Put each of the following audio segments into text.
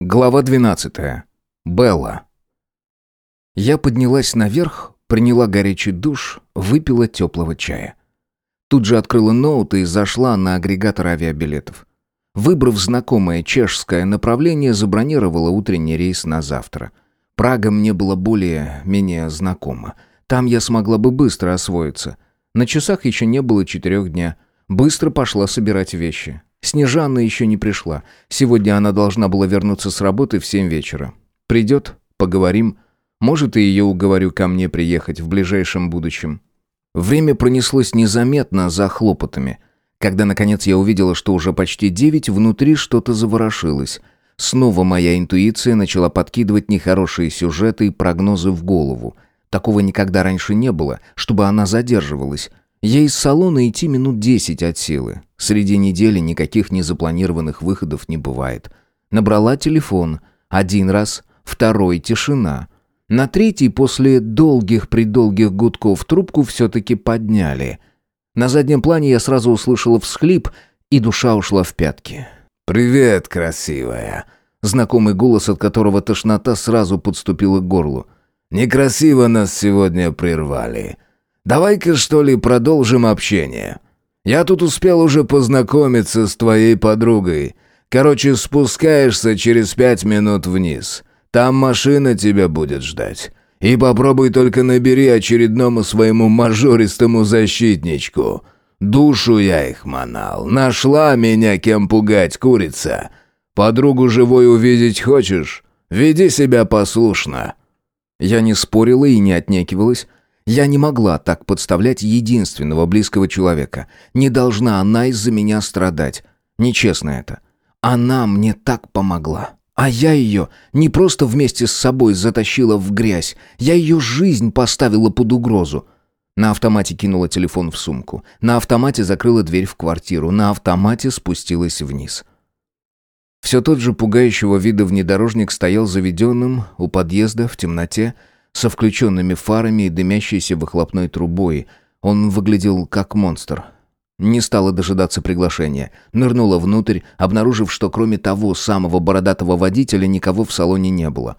Глава 12. Белла. Я поднялась наверх, приняла горячий душ, выпила теплого чая. Тут же открыла ноут и зашла на агрегатор авиабилетов. Выбрав знакомое чешское направление, забронировала утренний рейс на завтра. Прага мне была более-менее знакома. Там я смогла бы быстро освоиться. На часах еще не было четырех дня. Быстро пошла собирать вещи. Снежанна еще не пришла. Сегодня она должна была вернуться с работы в семь вечера. Придет, поговорим. Может, и ее уговорю ко мне приехать в ближайшем будущем. Время пронеслось незаметно за хлопотами. Когда, наконец, я увидела, что уже почти девять, внутри что-то заворошилось. Снова моя интуиция начала подкидывать нехорошие сюжеты и прогнозы в голову. Такого никогда раньше не было, чтобы она задерживалась. Ей из салона идти минут десять от силы. Среди недели никаких незапланированных выходов не бывает. Набрала телефон. Один раз, второй — тишина. На третий, после долгих-предолгих гудков, трубку все-таки подняли. На заднем плане я сразу услышала всхлип, и душа ушла в пятки. «Привет, красивая!» Знакомый голос, от которого тошнота сразу подступила к горлу. «Некрасиво нас сегодня прервали. Давай-ка, что ли, продолжим общение. Я тут успел уже познакомиться с твоей подругой. Короче, спускаешься через пять минут вниз. Там машина тебя будет ждать. И попробуй только набери очередному своему мажористому защитничку. Душу я их манал. Нашла меня кем пугать, курица. Подругу живой увидеть хочешь? Веди себя послушно». Я не спорила и не отнекивалась, я не могла так подставлять единственного близкого человека. Не должна она из-за меня страдать. Нечестно это. Она мне так помогла. А я ее не просто вместе с собой затащила в грязь. Я ее жизнь поставила под угрозу. На автомате кинула телефон в сумку. На автомате закрыла дверь в квартиру. На автомате спустилась вниз. Все тот же пугающего вида внедорожник стоял заведенным у подъезда в темноте, со включенными фарами и дымящейся выхлопной трубой. Он выглядел как монстр. Не стала дожидаться приглашения. Нырнула внутрь, обнаружив, что кроме того самого бородатого водителя никого в салоне не было.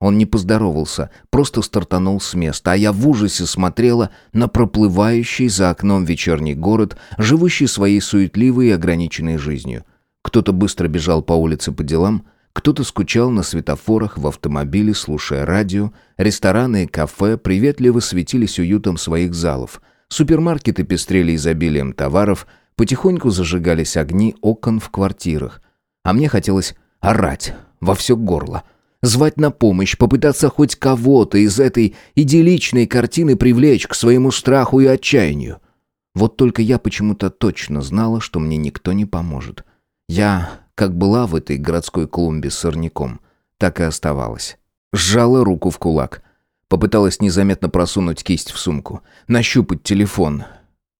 Он не поздоровался, просто стартанул с места, а я в ужасе смотрела на проплывающий за окном вечерний город, живущий своей суетливой и ограниченной жизнью. Кто-то быстро бежал по улице по делам, кто-то скучал на светофорах в автомобиле, слушая радио. Рестораны и кафе приветливо светились уютом своих залов. Супермаркеты пестрели изобилием товаров, потихоньку зажигались огни окон в квартирах. А мне хотелось орать во все горло. Звать на помощь, попытаться хоть кого-то из этой идилличной картины привлечь к своему страху и отчаянию. Вот только я почему-то точно знала, что мне никто не поможет. Я как была в этой городской клумбе с сорняком, так и оставалась. Сжала руку в кулак. Попыталась незаметно просунуть кисть в сумку. Нащупать телефон.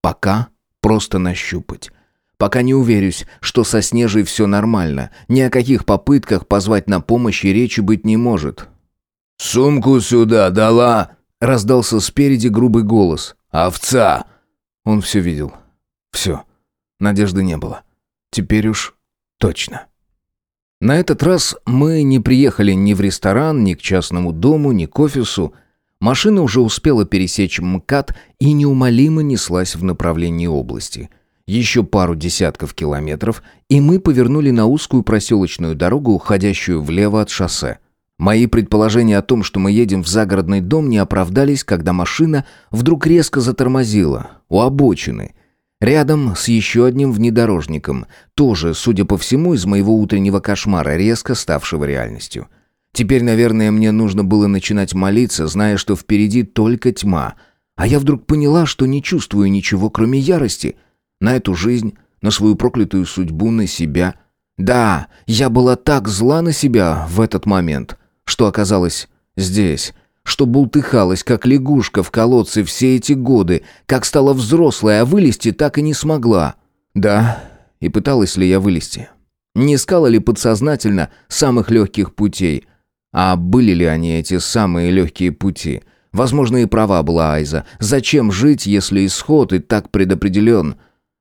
Пока просто нащупать. Пока не уверюсь, что со Снежей все нормально. Ни о каких попытках позвать на помощь и речи быть не может. «Сумку сюда дала!» Раздался спереди грубый голос. «Овца!» Он все видел. Все. Надежды не было. Теперь уж Точно. На этот раз мы не приехали ни в ресторан, ни к частному дому, ни к офису. Машина уже успела пересечь МКАД и неумолимо неслась в направлении области. Еще пару десятков километров, и мы повернули на узкую проселочную дорогу, уходящую влево от шоссе. Мои предположения о том, что мы едем в загородный дом, не оправдались, когда машина вдруг резко затормозила у обочины – Рядом с еще одним внедорожником, тоже, судя по всему, из моего утреннего кошмара, резко ставшего реальностью. Теперь, наверное, мне нужно было начинать молиться, зная, что впереди только тьма. А я вдруг поняла, что не чувствую ничего, кроме ярости. На эту жизнь, на свою проклятую судьбу, на себя. Да, я была так зла на себя в этот момент, что оказалась здесь, что бултыхалась, как лягушка в колодце все эти годы, как стала взрослой, а вылезти так и не смогла. Да, и пыталась ли я вылезти? Не искала ли подсознательно самых легких путей? А были ли они эти самые легкие пути? Возможно, и права была Айза. Зачем жить, если исход и так предопределен?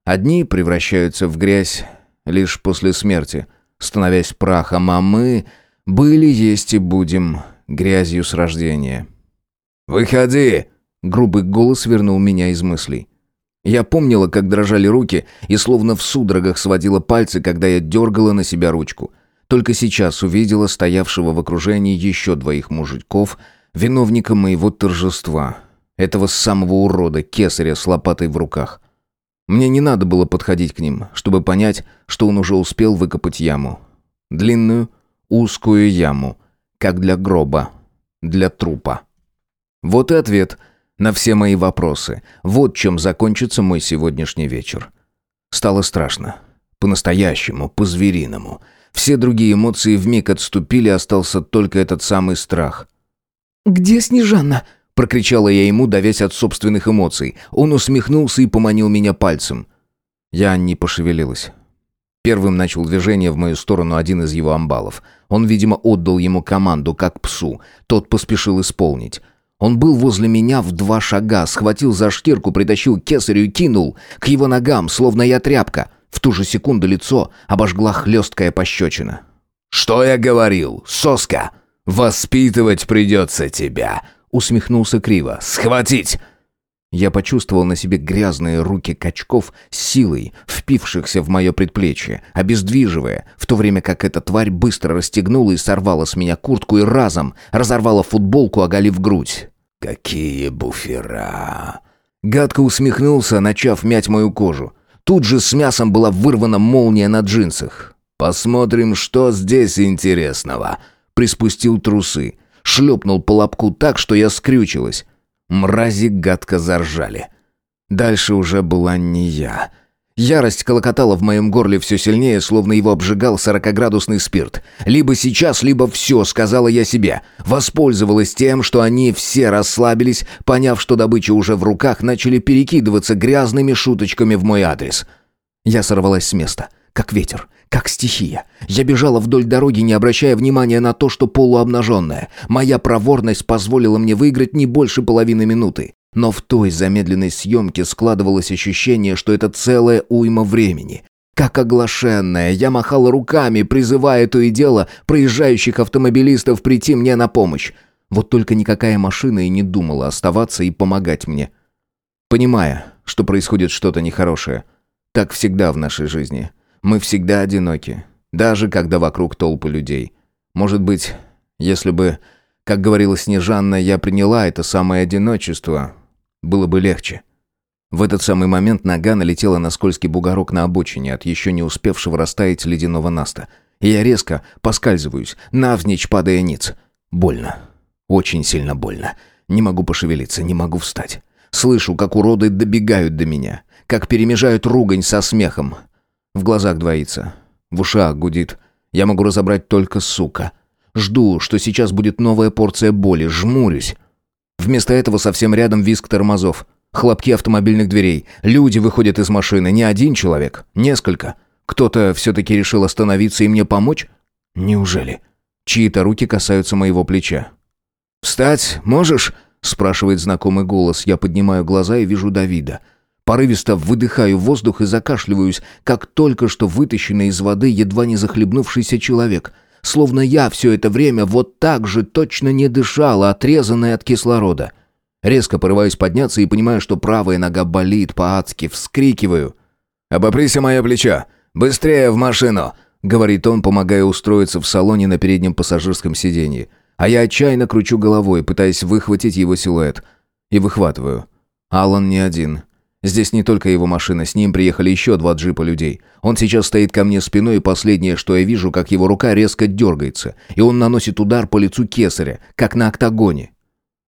Одни превращаются в грязь лишь после смерти, становясь прахом, а мы... Были, есть и будем, грязью с рождения. «Выходи!» — грубый голос вернул меня из мыслей. Я помнила, как дрожали руки, и словно в судорогах сводила пальцы, когда я дергала на себя ручку. Только сейчас увидела стоявшего в окружении еще двоих мужиков, виновника моего торжества. Этого самого урода, кесаря с лопатой в руках. Мне не надо было подходить к ним, чтобы понять, что он уже успел выкопать яму. Длинную, узкую яму, как для гроба, для трупа. Вот и ответ — на все мои вопросы. Вот чем закончится мой сегодняшний вечер. Стало страшно. По-настоящему, по-звериному. Все другие эмоции вмиг отступили, остался только этот самый страх. «Где Снежанна?» — прокричала я ему, давясь от собственных эмоций. Он усмехнулся и поманил меня пальцем. Я не пошевелилась. Первым начал движение в мою сторону один из его амбалов. Он, видимо, отдал ему команду, как псу. Тот поспешил исполнить. Он был возле меня в два шага, схватил за шкирку, притащил кесарю и кинул к его ногам, словно я тряпка. В ту же секунду лицо обожгла хлесткая пощечина. «Что я говорил, соска? Воспитывать придется тебя!» Усмехнулся криво. «Схватить!» Я почувствовал на себе грязные руки качков с силой, впившихся в мое предплечье, обездвиживая, в то время как эта тварь быстро расстегнула и сорвала с меня куртку и разом разорвала футболку, оголив грудь. «Какие буфера!» Гадко усмехнулся, начав мять мою кожу. Тут же с мясом была вырвана молния на джинсах. «Посмотрим, что здесь интересного!» Приспустил трусы. Шлепнул по лобку так, что я скрючилась. Мрази гадко заржали. Дальше уже была не я. Ярость колокотала в моем горле все сильнее, словно его обжигал сорокоградусный спирт. «Либо сейчас, либо все», — сказала я себе. Воспользовалась тем, что они все расслабились, поняв, что добыча уже в руках, начали перекидываться грязными шуточками в мой адрес. Я сорвалась с места, как ветер, как стихия. Я бежала вдоль дороги, не обращая внимания на то, что полуобнаженная. Моя проворность позволила мне выиграть не больше половины минуты. Но в той замедленной съемке складывалось ощущение, что это целая уйма времени. Как оглашенная, я махала руками, призывая то и дело проезжающих автомобилистов прийти мне на помощь. Вот только никакая машина и не думала оставаться и помогать мне. Понимая, что происходит что-то нехорошее. Так всегда в нашей жизни. Мы всегда одиноки, даже когда вокруг толпы людей. Может быть, если бы, как говорила Снежанна, я приняла это самое одиночество, было бы легче. В этот самый момент нога налетела на скользкий бугорок на обочине от еще не успевшего растаять ледяного наста. И я резко поскальзываюсь, навзничь падая ниц. Больно. Очень сильно больно. Не могу пошевелиться, не могу встать. Слышу, как уроды добегают до меня, как перемежают ругань со смехом. В глазах двоится. В ушах гудит. Я могу разобрать только сука. Жду, что сейчас будет новая порция боли. Жмурюсь. Вместо этого совсем рядом визг тормозов. Хлопки автомобильных дверей. Люди выходят из машины. Не один человек. Несколько. Кто-то все-таки решил остановиться и мне помочь? Неужели? Чьи-то руки касаются моего плеча. «Встать можешь?» – спрашивает знакомый голос. Я поднимаю глаза и вижу Давида – Порывисто выдыхаю воздух и закашливаюсь, как только что вытащенный из воды едва не захлебнувшийся человек. Словно я все это время вот так же точно не дышала, отрезанная от кислорода. Резко порываюсь подняться и понимаю, что правая нога болит по-адски, вскрикиваю. «Обопрись о мое плечо! Быстрее в машину!» — говорит он, помогая устроиться в салоне на переднем пассажирском сиденье. А я отчаянно кручу головой, пытаясь выхватить его силуэт. И выхватываю. Алан не один. Здесь не только его машина, с ним приехали еще два джипа людей. Он сейчас стоит ко мне спиной, и последнее, что я вижу, как его рука резко дергается, и он наносит удар по лицу кесаря, как на октагоне.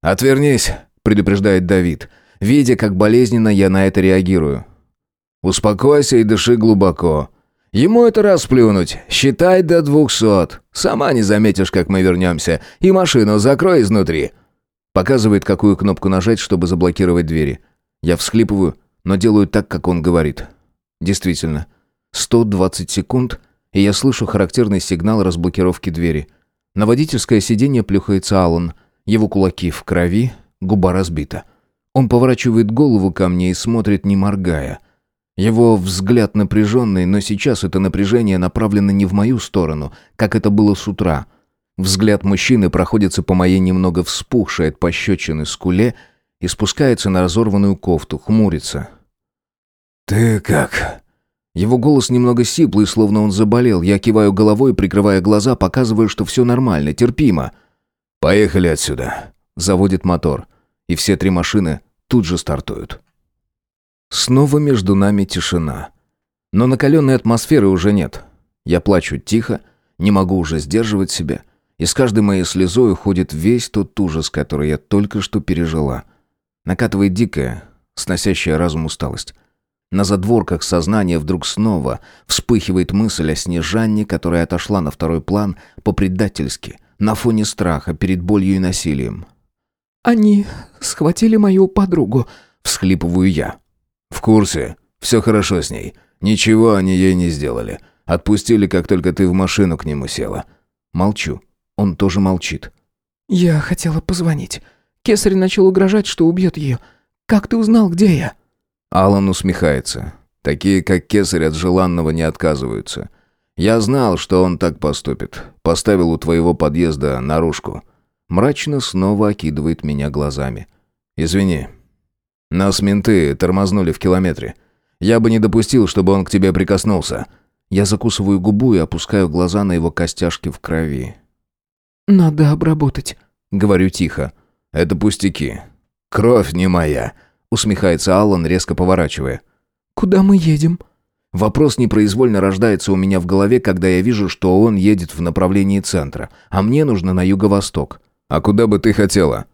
«Отвернись», — предупреждает Давид, видя, как болезненно я на это реагирую. «Успокойся и дыши глубоко. Ему это расплюнуть. Считай до двухсот. Сама не заметишь, как мы вернемся. И машину закрой изнутри». Показывает, какую кнопку нажать, чтобы заблокировать двери. Я всхлипываю, но делаю так, как он говорит. Действительно, 120 секунд, и я слышу характерный сигнал разблокировки двери. На водительское сиденье плюхается Аллан. Его кулаки в крови, губа разбита. Он поворачивает голову ко мне и смотрит, не моргая. Его взгляд напряженный, но сейчас это напряжение направлено не в мою сторону, как это было с утра. Взгляд мужчины проходится по моей немного вспухшей от пощечины скуле и спускается на разорванную кофту, хмурится. «Ты как?» Его голос немного сиплый, словно он заболел. Я киваю головой, прикрывая глаза, показываю, что все нормально, терпимо. «Поехали отсюда», — заводит мотор. И все три машины тут же стартуют. Снова между нами тишина. Но накаленной атмосферы уже нет. Я плачу тихо, не могу уже сдерживать себя. И с каждой моей слезой уходит весь тот ужас, который я только что пережила. Накатывает дикая, сносящая разум усталость. На задворках сознания вдруг снова вспыхивает мысль о Снежанне, которая отошла на второй план по-предательски, на фоне страха перед болью и насилием. «Они схватили мою подругу», — всхлипываю я. «В курсе. Все хорошо с ней. Ничего они ей не сделали. Отпустили, как только ты в машину к нему села». Молчу. Он тоже молчит. «Я хотела позвонить. Кесарь начал угрожать, что убьет ее. Как ты узнал, где я?» Алан усмехается. Такие, как Кесарь, от желанного не отказываются. Я знал, что он так поступит. Поставил у твоего подъезда наружку. Мрачно снова окидывает меня глазами. Извини. Нас менты тормознули в километре. Я бы не допустил, чтобы он к тебе прикоснулся. Я закусываю губу и опускаю глаза на его костяшки в крови. «Надо обработать», — говорю тихо. «Это пустяки. Кровь не моя», усмехается Аллан, резко поворачивая. Куда мы едем? Вопрос непроизвольно рождается у меня в голове, когда я вижу, что он едет в направлении центра, а мне нужно на юго-восток. А куда бы ты хотела?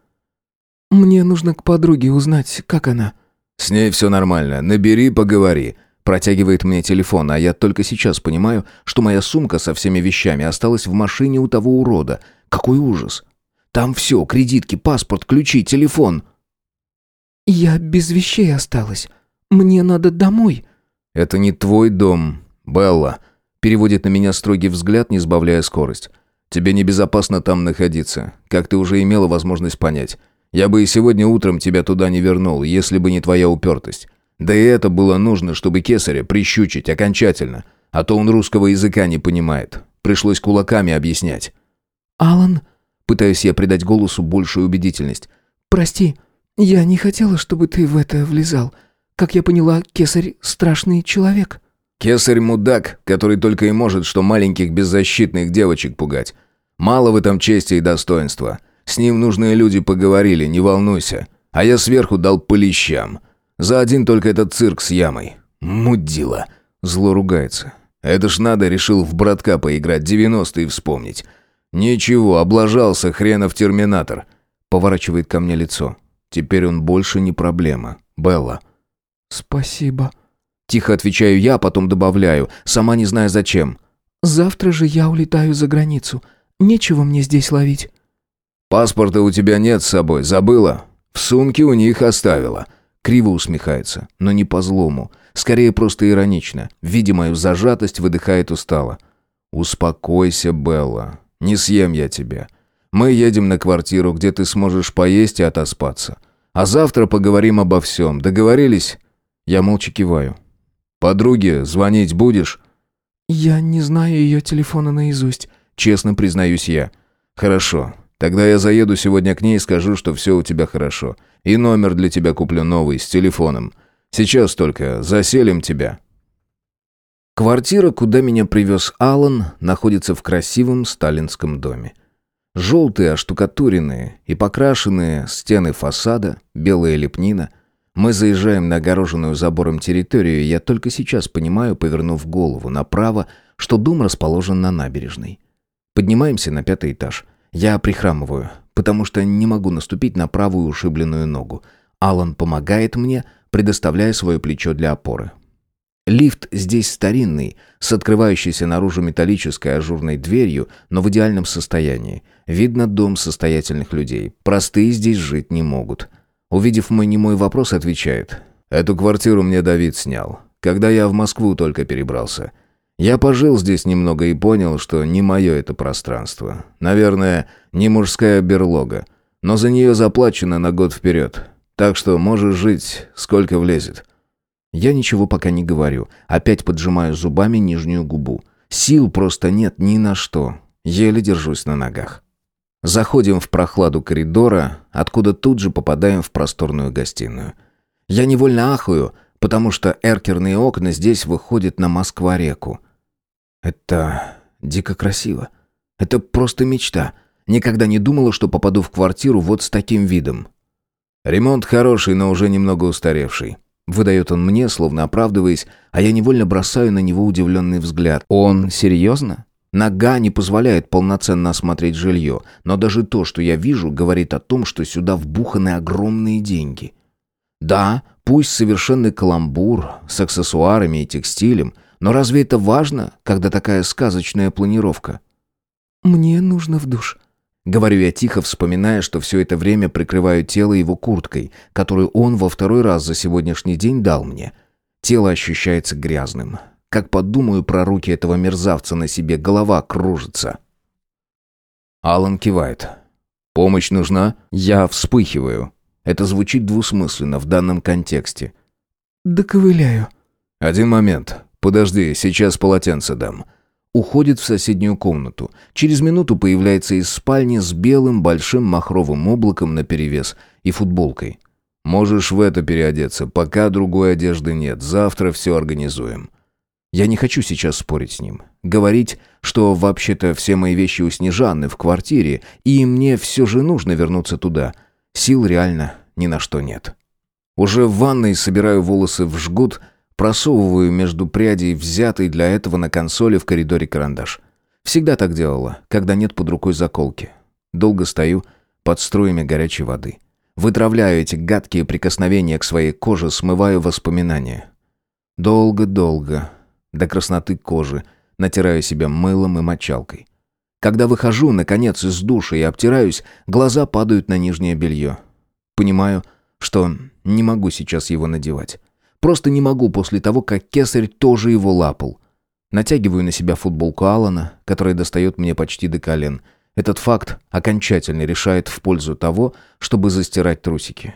Мне нужно к подруге узнать, как она. С ней все нормально. Набери, поговори. Протягивает мне телефон, а я только сейчас понимаю, что моя сумка со всеми вещами осталась в машине у того урода. Какой ужас. Там все, кредитки, паспорт, ключи, телефон. «Я без вещей осталась. Мне надо домой». «Это не твой дом, Белла», — переводит на меня строгий взгляд, не сбавляя скорость. «Тебе небезопасно там находиться, как ты уже имела возможность понять. Я бы и сегодня утром тебя туда не вернул, если бы не твоя упертость. Да и это было нужно, чтобы кесаря прищучить окончательно, а то он русского языка не понимает. Пришлось кулаками объяснять». «Алан?» Пытаюсь я придать голосу большую убедительность. «Прости, «Я не хотела, чтобы ты в это влезал. Как я поняла, кесарь — страшный человек». «Кесарь — мудак, который только и может, что маленьких беззащитных девочек пугать. Мало в этом чести и достоинства. С ним нужные люди поговорили, не волнуйся. А я сверху дал по лещам. За один только этот цирк с ямой. Мудила». Зло ругается. «Это ж надо, решил в братка поиграть, девяностые вспомнить. Ничего, облажался хренов терминатор». Поворачивает ко мне лицо. Теперь он больше не проблема. Белла. Спасибо. Тихо отвечаю я, потом добавляю, сама не зная зачем. Завтра же я улетаю за границу. Нечего мне здесь ловить. Паспорта у тебя нет с собой, забыла? В сумке у них оставила. Криво усмехается, но не по злому. Скорее просто иронично. Видя мою зажатость, выдыхает устало. «Успокойся, Белла. Не съем я тебя. Мы едем на квартиру, где ты сможешь поесть и отоспаться. А завтра поговорим обо всем. Договорились?» Я молча киваю. «Подруге звонить будешь?» «Я не знаю ее телефона наизусть», — честно признаюсь я. «Хорошо. Тогда я заеду сегодня к ней и скажу, что все у тебя хорошо. И номер для тебя куплю новый, с телефоном. Сейчас только заселим тебя». Квартира, куда меня привез Алан, находится в красивом сталинском доме. Желтые, оштукатуренные и покрашенные стены фасада, белая лепнина. Мы заезжаем на огороженную забором территорию, и я только сейчас понимаю, повернув голову направо, что дом расположен на набережной. Поднимаемся на пятый этаж. Я прихрамываю, потому что не могу наступить на правую ушибленную ногу. Алан помогает мне, предоставляя свое плечо для опоры. Лифт здесь старинный, с открывающейся наружу металлической ажурной дверью, но в идеальном состоянии. Видно дом состоятельных людей. Простые здесь жить не могут. Увидев мой немой вопрос, отвечает. «Эту квартиру мне Давид снял, когда я в Москву только перебрался. Я пожил здесь немного и понял, что не мое это пространство. Наверное, не мужская берлога, но за нее заплачено на год вперед. Так что можешь жить, сколько влезет». Я ничего пока не говорю. Опять поджимаю зубами нижнюю губу. Сил просто нет ни на что. Еле держусь на ногах. Заходим в прохладу коридора, откуда тут же попадаем в просторную гостиную. Я невольно ахаю, потому что эркерные окна здесь выходят на Москва-реку. Это дико красиво. Это просто мечта. Никогда не думала, что попаду в квартиру вот с таким видом. Ремонт хороший, но уже немного устаревший. Выдает он мне, словно оправдываясь, а я невольно бросаю на него удивленный взгляд. Он серьезно? Нога не позволяет полноценно осмотреть жилье, но даже то, что я вижу, говорит о том, что сюда вбуханы огромные деньги. Да, пусть совершенный каламбур с аксессуарами и текстилем, но разве это важно, когда такая сказочная планировка? «Мне нужно в душ», — говорю я тихо, вспоминая, что все это время прикрываю тело его курткой, которую он во второй раз за сегодняшний день дал мне. Тело ощущается грязным. Как подумаю про руки этого мерзавца на себе, голова кружится. Алан кивает. «Помощь нужна?» Я вспыхиваю. Это звучит двусмысленно в данном контексте. «Доковыляю». «Один момент. Подожди, сейчас полотенце дам». Уходит в соседнюю комнату. Через минуту появляется из спальни с белым большим махровым облаком наперевес и футболкой. «Можешь в это переодеться, пока другой одежды нет. Завтра все организуем». Я не хочу сейчас спорить с ним. Говорить, что вообще-то все мои вещи у Снежаны в квартире, и мне все же нужно вернуться туда. Сил реально ни на что нет. Уже в ванной собираю волосы в жгут, просовываю между прядей взятый для этого на консоли в коридоре карандаш. Всегда так делала, когда нет под рукой заколки. Долго стою под струями горячей воды. Вытравляю эти гадкие прикосновения к своей коже, смываю воспоминания. Долго-долго, до красноты кожи, натираю себя мылом и мочалкой. Когда выхожу, наконец, из душа и обтираюсь, глаза падают на нижнее белье. Понимаю, что не могу сейчас его надевать. Просто не могу после того, как кесарь тоже его лапал. Натягиваю на себя футболку Алана, которая достает мне почти до колен. Этот факт окончательно решает в пользу того, чтобы застирать трусики.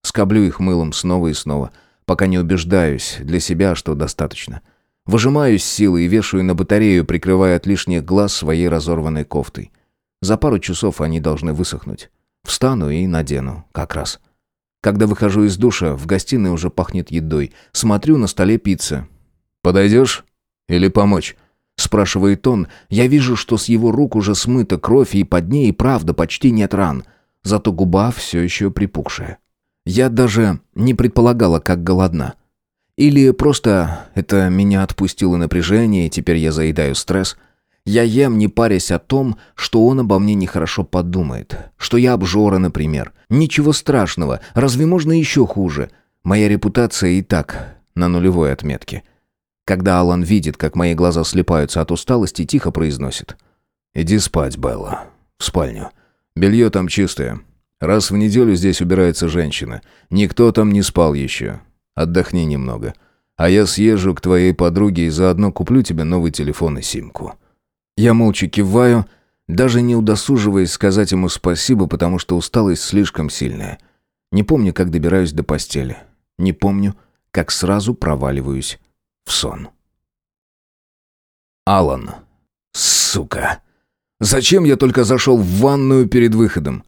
Скоблю их мылом снова и снова, пока не убеждаюсь для себя, что достаточно. Выжимаю с силы и вешаю на батарею, прикрывая от лишних глаз своей разорванной кофтой. За пару часов они должны высохнуть. Встану и надену, как раз. Когда выхожу из душа, в гостиной уже пахнет едой. Смотрю, на столе пицца. «Подойдешь? Или помочь?» Спрашивает он. Я вижу, что с его рук уже смыта кровь, и под ней, правда, почти нет ран. Зато губа все еще припухшая. Я даже не предполагала, как голодна. Или просто это меня отпустило напряжение, и теперь я заедаю стресс. Я ем, не парясь о том, что он обо мне нехорошо подумает. Что я обжора, например. Ничего страшного, разве можно еще хуже? Моя репутация и так на нулевой отметке. Когда Алан видит, как мои глаза слепаются от усталости, тихо произносит. «Иди спать, Белла. В спальню. Белье там чистое. Раз в неделю здесь убирается женщина. Никто там не спал еще. Отдохни немного. А я съезжу к твоей подруге и заодно куплю тебе новый телефон и симку». Я молча киваю, даже не удосуживаясь сказать ему спасибо, потому что усталость слишком сильная. Не помню, как добираюсь до постели. Не помню, как сразу проваливаюсь в сон. Алан. Сука. Зачем я только зашел в ванную перед выходом?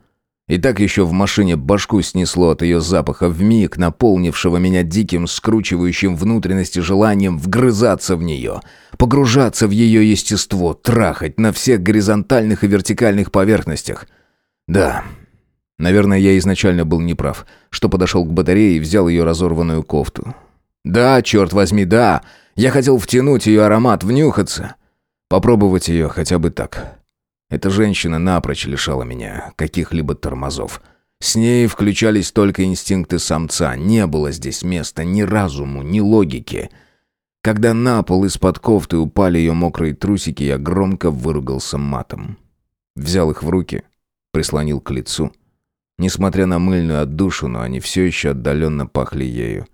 И так еще в машине башку снесло от ее запаха вмиг, наполнившего меня диким, скручивающим внутренности желанием вгрызаться в нее, погружаться в ее естество, трахать на всех горизонтальных и вертикальных поверхностях. Да, наверное, я изначально был неправ, что подошел к батарее и взял ее разорванную кофту. Да, черт возьми, да, я хотел втянуть ее аромат, внюхаться. Попробовать ее хотя бы так. Эта женщина напрочь лишала меня каких-либо тормозов. С ней включались только инстинкты самца. Не было здесь места ни разуму, ни логики. Когда на пол из-под кофты упали ее мокрые трусики, я громко выругался матом. Взял их в руки, прислонил к лицу. Несмотря на мыльную отдушину, они все еще отдаленно пахли ею.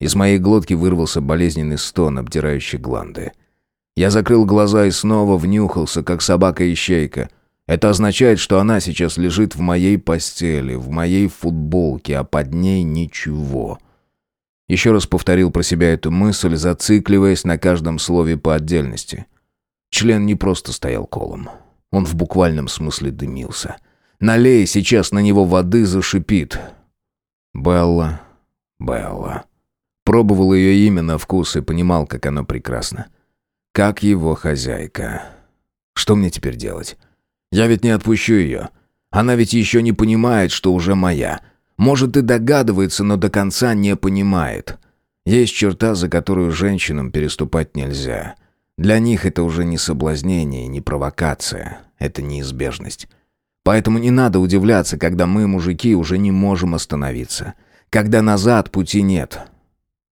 Из моей глотки вырвался болезненный стон, обдирающий гланды. — я закрыл глаза и снова внюхался, как собака-ищейка. Это означает, что она сейчас лежит в моей постели, в моей футболке, а под ней ничего. Еще раз повторил про себя эту мысль, зацикливаясь на каждом слове по отдельности. Член не просто стоял колом. Он в буквальном смысле дымился. Налей сейчас на него воды, зашипит. Белла, Белла. Пробовал ее имя на вкус и понимал, как оно прекрасно. Как его хозяйка. Что мне теперь делать? Я ведь не отпущу ее. Она ведь еще не понимает, что уже моя. Может и догадывается, но до конца не понимает. Есть черта, за которую женщинам переступать нельзя. Для них это уже не соблазнение, не провокация. Это неизбежность. Поэтому не надо удивляться, когда мы, мужики, уже не можем остановиться. Когда назад пути нет.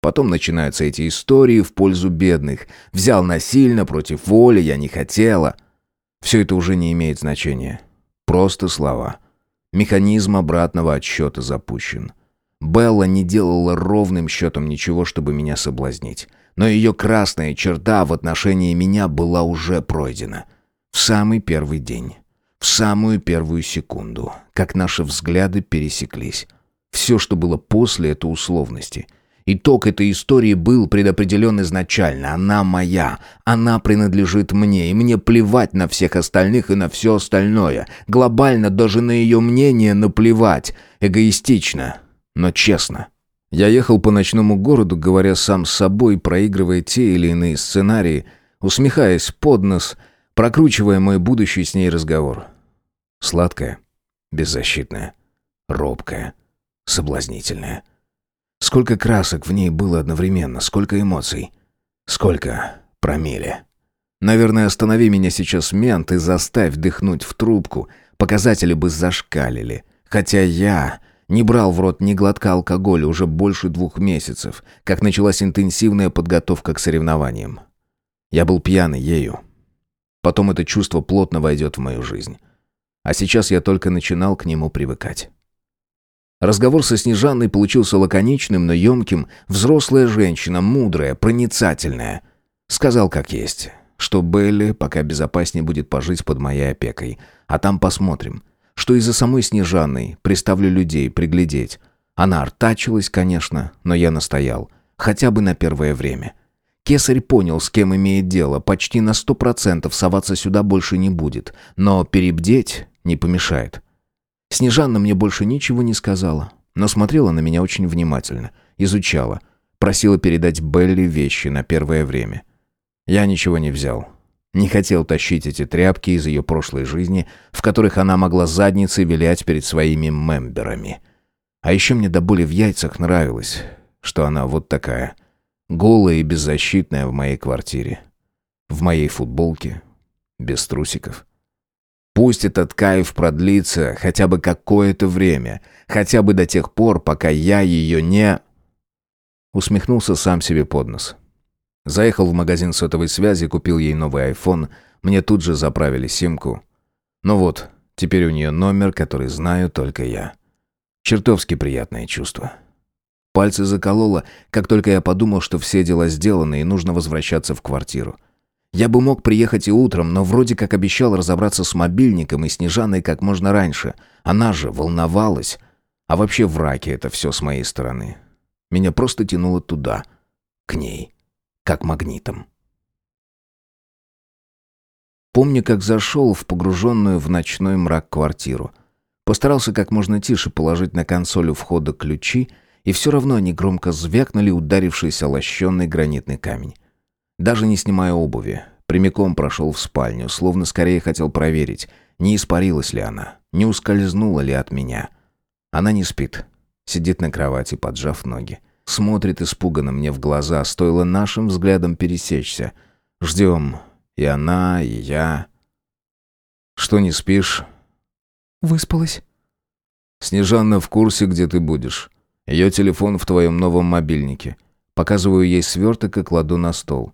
Потом начинаются эти истории в пользу бедных. Взял насильно, против воли, я не хотела. Все это уже не имеет значения. Просто слова. Механизм обратного отсчета запущен. Белла не делала ровным счетом ничего, чтобы меня соблазнить. Но ее красная черта в отношении меня была уже пройдена. В самый первый день. В самую первую секунду. Как наши взгляды пересеклись. Все, что было после, это условности. Итог этой истории был предопределен изначально. Она моя. Она принадлежит мне. И мне плевать на всех остальных и на все остальное. Глобально даже на ее мнение наплевать. Эгоистично. Но честно. Я ехал по ночному городу, говоря сам с собой, проигрывая те или иные сценарии, усмехаясь под нос, прокручивая мой будущий с ней разговор. Сладкая, беззащитная, робкая, соблазнительная — Сколько красок в ней было одновременно, сколько эмоций. Сколько промили. Наверное, останови меня сейчас мент и заставь дыхнуть в трубку. Показатели бы зашкалили. Хотя я не брал в рот ни глотка алкоголя уже больше двух месяцев, как началась интенсивная подготовка к соревнованиям. Я был пьяный ею. Потом это чувство плотно войдет в мою жизнь. А сейчас я только начинал к нему привыкать. Разговор со Снежанной получился лаконичным, но емким. Взрослая женщина, мудрая, проницательная. Сказал как есть, что Белли пока безопаснее будет пожить под моей опекой. А там посмотрим. Что из-за самой Снежанной приставлю людей приглядеть. Она артачилась, конечно, но я настоял. Хотя бы на первое время. Кесарь понял, с кем имеет дело. Почти на сто процентов соваться сюда больше не будет. Но перебдеть не помешает. Снежанна мне больше ничего не сказала, но смотрела на меня очень внимательно, изучала, просила передать Белли вещи на первое время. Я ничего не взял. Не хотел тащить эти тряпки из ее прошлой жизни, в которых она могла задницей вилять перед своими мемберами. А еще мне до боли в яйцах нравилось, что она вот такая, голая и беззащитная в моей квартире. В моей футболке, без трусиков. Пусть этот кайф продлится хотя бы какое-то время, хотя бы до тех пор, пока я ее не... Усмехнулся сам себе под нос. Заехал в магазин сотовой связи, купил ей новый iPhone, мне тут же заправили симку. Ну вот, теперь у нее номер, который знаю только я. Чертовски приятное чувство. Пальцы закололо, как только я подумал, что все дела сделаны и нужно возвращаться в квартиру. Я бы мог приехать и утром, но вроде как обещал разобраться с мобильником и Снежаной как можно раньше. Она же волновалась. А вообще в раке это все с моей стороны. Меня просто тянуло туда, к ней, как магнитом. Помню, как зашел в погруженную в ночной мрак квартиру. Постарался как можно тише положить на консоль у входа ключи, и все равно они громко звякнули, ударившись о лощенный гранитный камень. Даже не снимая обуви, прямиком прошел в спальню, словно скорее хотел проверить, не испарилась ли она, не ускользнула ли от меня. Она не спит, сидит на кровати, поджав ноги. Смотрит испуганно мне в глаза, стоило нашим взглядом пересечься. Ждем. И она, и я. Что не спишь? Выспалась. Снежанна в курсе, где ты будешь. Ее телефон в твоем новом мобильнике. Показываю ей сверток и кладу на стол.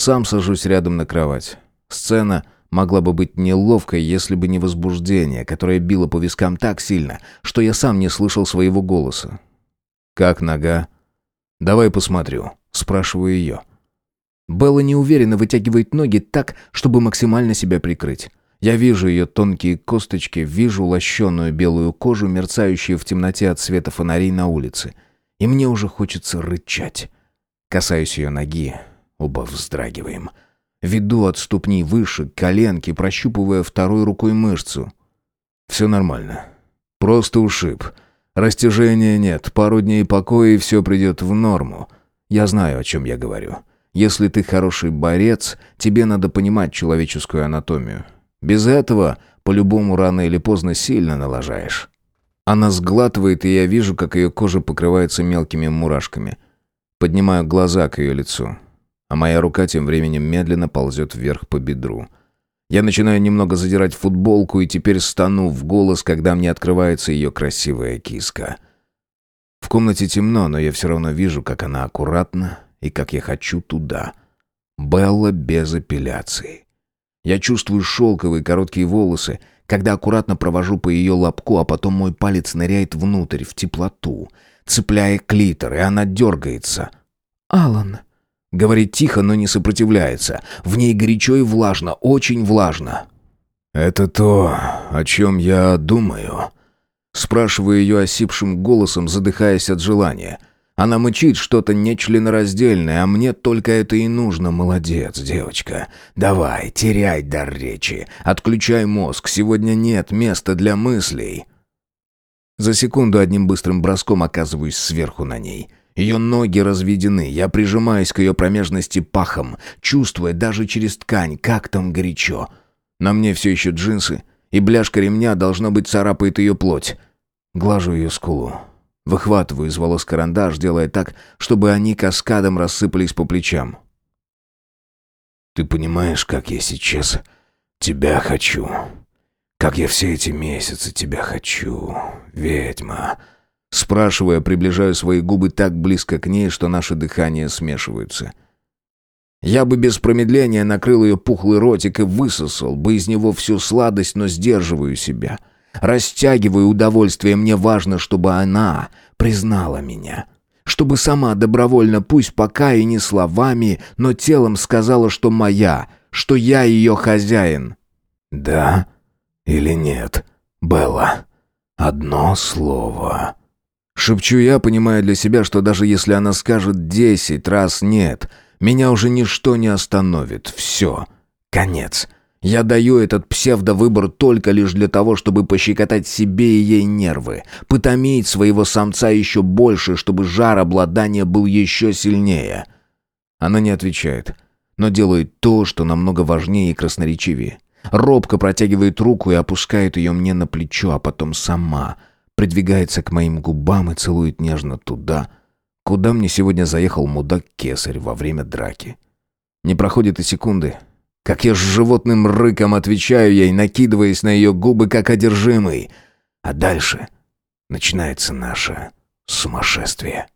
Сам сажусь рядом на кровать. Сцена могла бы быть неловкой, если бы не возбуждение, которое било по вискам так сильно, что я сам не слышал своего голоса. «Как нога?» «Давай посмотрю», — спрашиваю ее. Белла неуверенно вытягивает ноги так, чтобы максимально себя прикрыть. Я вижу ее тонкие косточки, вижу лощеную белую кожу, мерцающую в темноте от света фонарей на улице. И мне уже хочется рычать. Касаюсь ее ноги, Оба вздрагиваем. Веду от ступни выше, к коленке, прощупывая второй рукой мышцу. Все нормально. Просто ушиб. Растяжения нет, пару дней покоя и все придет в норму. Я знаю, о чем я говорю. Если ты хороший борец, тебе надо понимать человеческую анатомию. Без этого по-любому рано или поздно сильно налажаешь. Она сглатывает, и я вижу, как ее кожа покрывается мелкими мурашками. Поднимаю глаза к ее лицу, а моя рука тем временем медленно ползет вверх по бедру. Я начинаю немного задирать футболку и теперь стану в голос, когда мне открывается ее красивая киска. В комнате темно, но я все равно вижу, как она аккуратно и как я хочу туда. Белла без апелляции. Я чувствую шелковые короткие волосы, когда аккуратно провожу по ее лобку, а потом мой палец ныряет внутрь, в теплоту, цепляя клитор, и она дергается. «Алан», — говорит тихо, но не сопротивляется. В ней горячо и влажно, очень влажно. «Это то, о чем я думаю?» Спрашиваю ее осипшим голосом, задыхаясь от желания — она мычит что-то нечленораздельное, а мне только это и нужно. Молодец, девочка. Давай, теряй дар речи. Отключай мозг. Сегодня нет места для мыслей. За секунду одним быстрым броском оказываюсь сверху на ней. Ее ноги разведены, я прижимаюсь к ее промежности пахом, чувствуя даже через ткань, как там горячо. На мне все еще джинсы, и бляшка ремня, должно быть, царапает ее плоть. Глажу ее скулу. Выхватываю из волос карандаш, делая так, чтобы они каскадом рассыпались по плечам. «Ты понимаешь, как я сейчас тебя хочу? Как я все эти месяцы тебя хочу, ведьма?» Спрашивая, приближаю свои губы так близко к ней, что наши дыхания смешиваются. Я бы без промедления накрыл ее пухлый ротик и высосал бы из него всю сладость, но сдерживаю себя — Растягиваю удовольствие, мне важно, чтобы она признала меня. Чтобы сама добровольно, пусть пока и не словами, но телом сказала, что моя, что я ее хозяин. «Да или нет, Белла? Одно слово». Шепчу я, понимая для себя, что даже если она скажет десять раз «нет», меня уже ничто не остановит. Все. Конец. Я даю этот псевдовыбор только лишь для того, чтобы пощекотать себе и ей нервы, потомить своего самца еще больше, чтобы жар обладания был еще сильнее. Она не отвечает, но делает то, что намного важнее и красноречивее. Робко протягивает руку и опускает ее мне на плечо, а потом сама придвигается к моим губам и целует нежно туда, куда мне сегодня заехал мудак-кесарь во время драки. Не проходит и секунды, как я с животным рыком отвечаю ей, накидываясь на ее губы, как одержимый. А дальше начинается наше сумасшествие.